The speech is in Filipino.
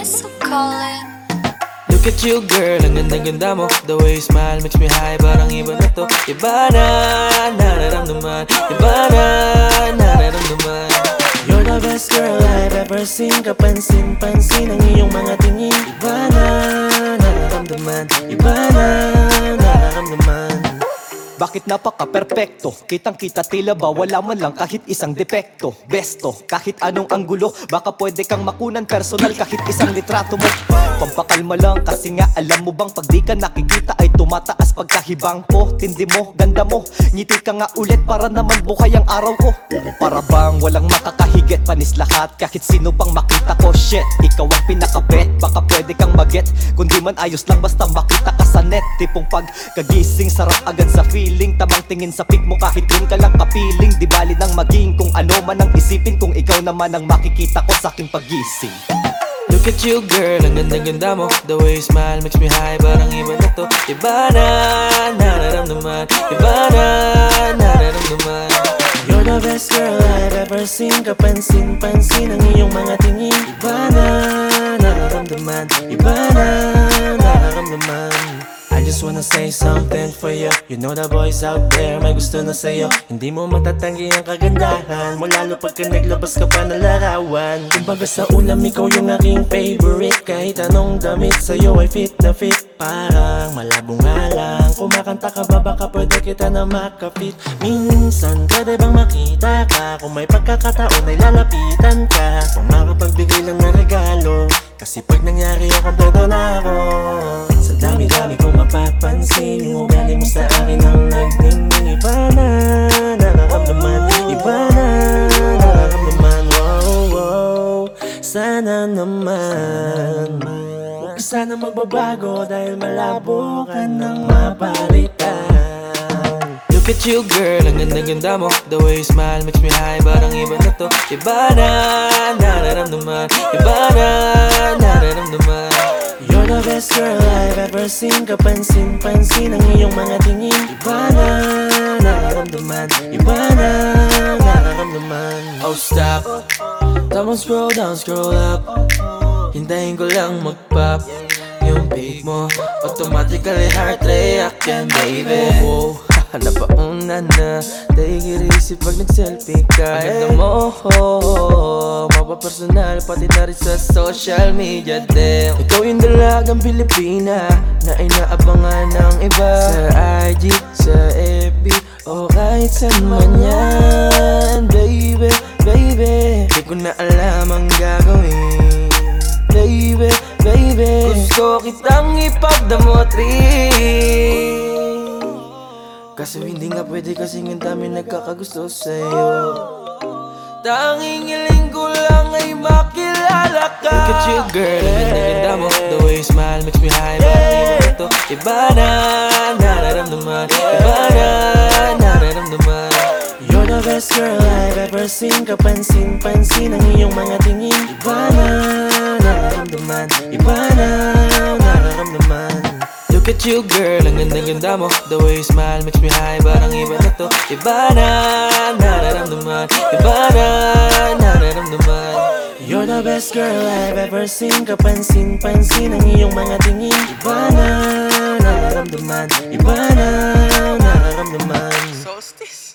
miss a Look at you girl, ang ganda-ganda mo. The way you smile makes me high. Parang iba na to. Iba na, nararamdaman. Iba na, nararamdaman. You're the best girl I've ever seen. Kapansin-pansin ang iyong mga tingin. Iba na, nararamdaman. Iba bakit napaka-perpekto? Kitang-kita tila ba wala man lang kahit isang depekto. Besto, kahit anong anggulo Baka pwede kang makunan personal kahit isang litrato mo. Pampakalma lang kasi nga alam mo bang Pag di ka nakikita ay tumataas pagkahibang ko. Tindi mo, ganda mo, ngiti ka nga ulit Para naman buhay ang araw ko. Para bang walang makakahigit panis lahat Kahit sino pang makita ko. Shit Ikaw ang pinakabet, baka pwede kang maget Kundi man ayos lang basta makita ka sa net Tipong pagkagising sarap agad sa feeling Tamang tingin sa pic mo kahit rin ka lang kapiling. Di bali nang maging kung ano man ang isipin Kung ikaw naman ang makikita ko sa aking pagising Look at you girl, ang ganda-ganda mo. The way you smile makes me high, parang iba na to. Iba na, nararamdaman. Iba na, nararamdaman. You're the best girl I've ever seen. Kapansin-pansin ang iyong mga tingin. Iba na, nararamdaman. Iba na, just wanna say something for you You know the boys out there may gusto na sa'yo. Hindi mo matatanggi ang kagandahan Mo lalo pagka naglabas ka pa ng larawan. Kumbaga sa ulam ikaw yung aking favorite. Kahit anong damit sa'yo ay fit na fit. Parang malabo nga lang Kumakanta ka ba baka pwede kita na makapit. Minsan pwede bang makita ka? Kung may pagkakataon ay lalapitan ka. Kung makapagbigay lang ng regalo Kasi pag nangyari ang kompleto na ako mapapansin Yung ugali mo sa akin ang nagdingding Iba na, nararamdaman Iba na, nararamdaman Wow, wow, sana naman. Huwag ka sana magbabago Dahil malabo ka nang mapalitan. Look at you girl, ang ganda-ganda mo. The way you smile makes me high, parang iba na to Iba na, nararamdaman Iba na, the best girl I've ever seen. Kapansin-pansin ang iyong mga tingin. Iba na, nararamdaman. Iba na, nararamdaman. Oh stop. Tama scroll down, scroll up. Hintayin ko lang mag-pop. Yung beat mo Automatically heart reaction, baby. Oh, Napauna na it easy pag nag-selfie ka. Ang ganda mo. oh, Mapapersonal pati na rin sa social media din. Ikaw yung dalagang Pilipina Na inaabangan ng iba. Sa IG, sa FB O kahit saan man yan. Baby, baby Di ko na alam ang gagawin. Baby, baby Gusto kitang ipagdamot rin Kaso hindi nga pwede kasi ang dami nagkakagusto sa'yo. Tanging hiling girl, ang ganda-ganda mo. The way you smile makes me high, parang iba na to Iba na, nararamdaman. Iba na, nararamdaman. You're the best girl I've ever seen. Kapansin-pansin ang iyong mga tingin. Iba na, nararamdaman. Iba na, nararamdaman. Look at you girl, ang ganda-ganda mo. The way you smile makes me high, parang iba na to. Iba na, nararamdaman. Iba na, nararamdaman You're the best girl I've ever seen. Kapansin-pansin ang iyong mga tingin. Iba na, nararamdaman. Iba na, nararamdaman. Solstice?